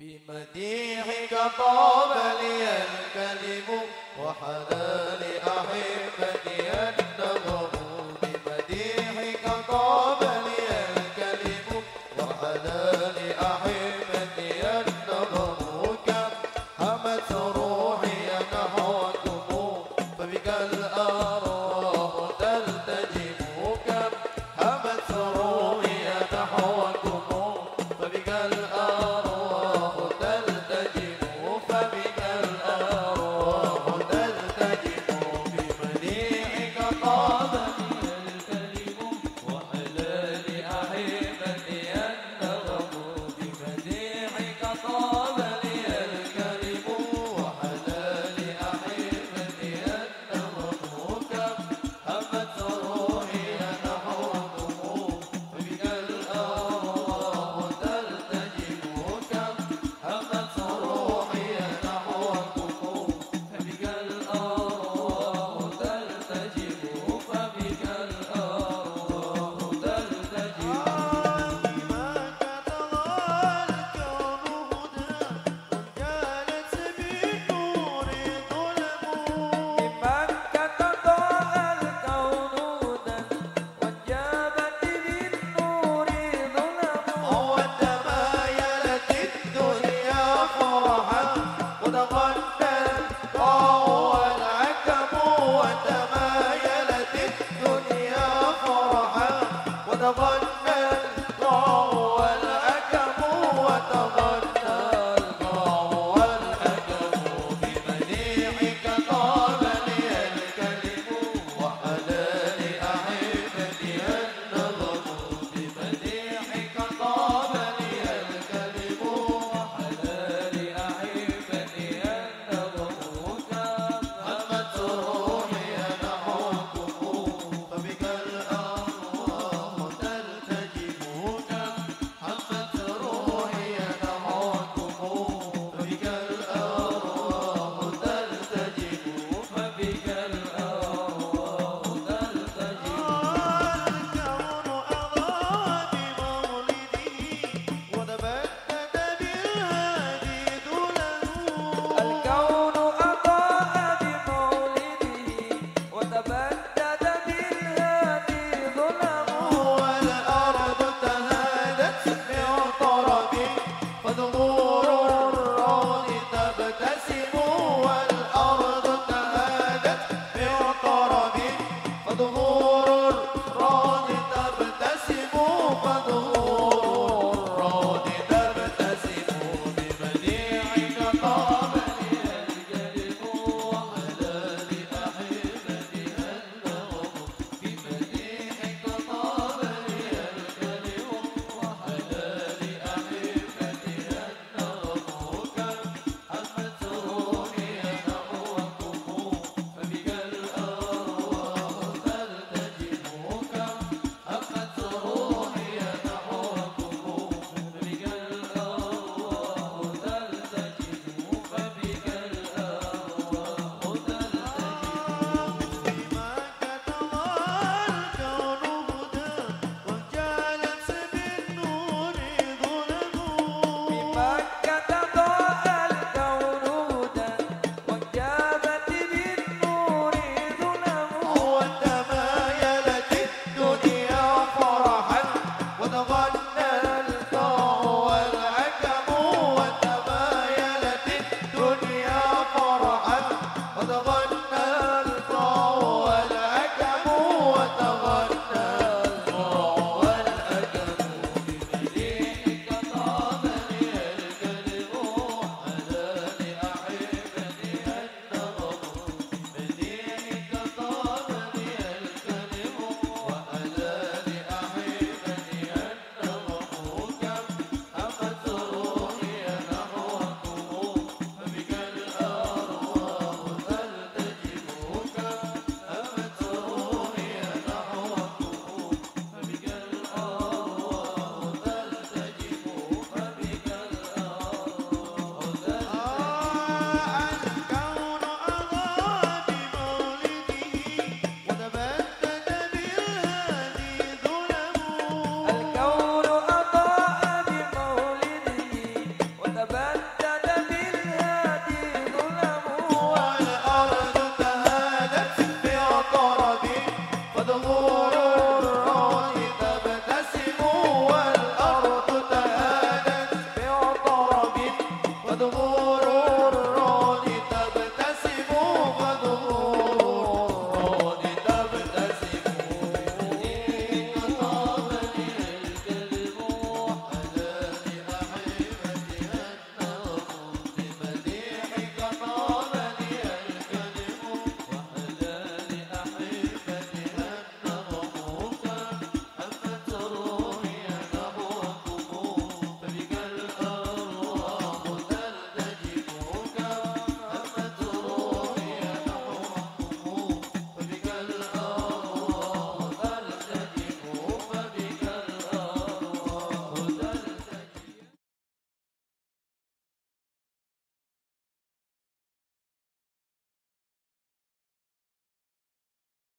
بمديحك طاب لي الكلم وحلال أحبتي النظر بمديحك طاب لي الكلم وحلال أحبتي النظر كم همت